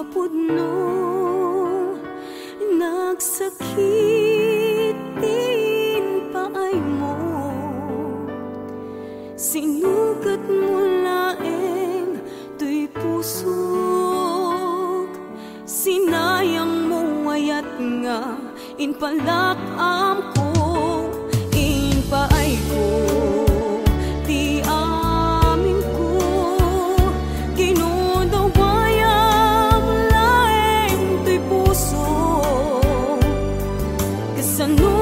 napudno Nagsakitin paay mo. Sinugat mo laeng to'y pusok. Sinayang mo ayat nga Inpalak ang ko. listen.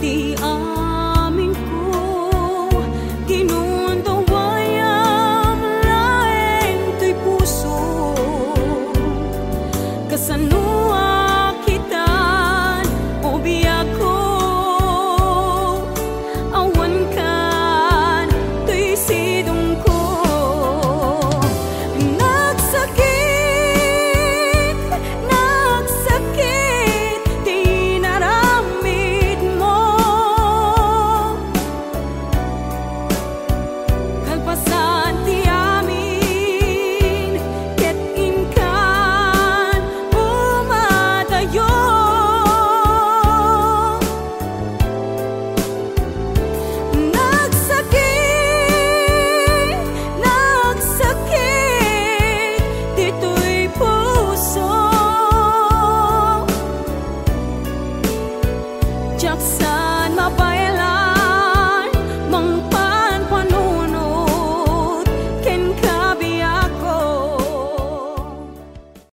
的爱。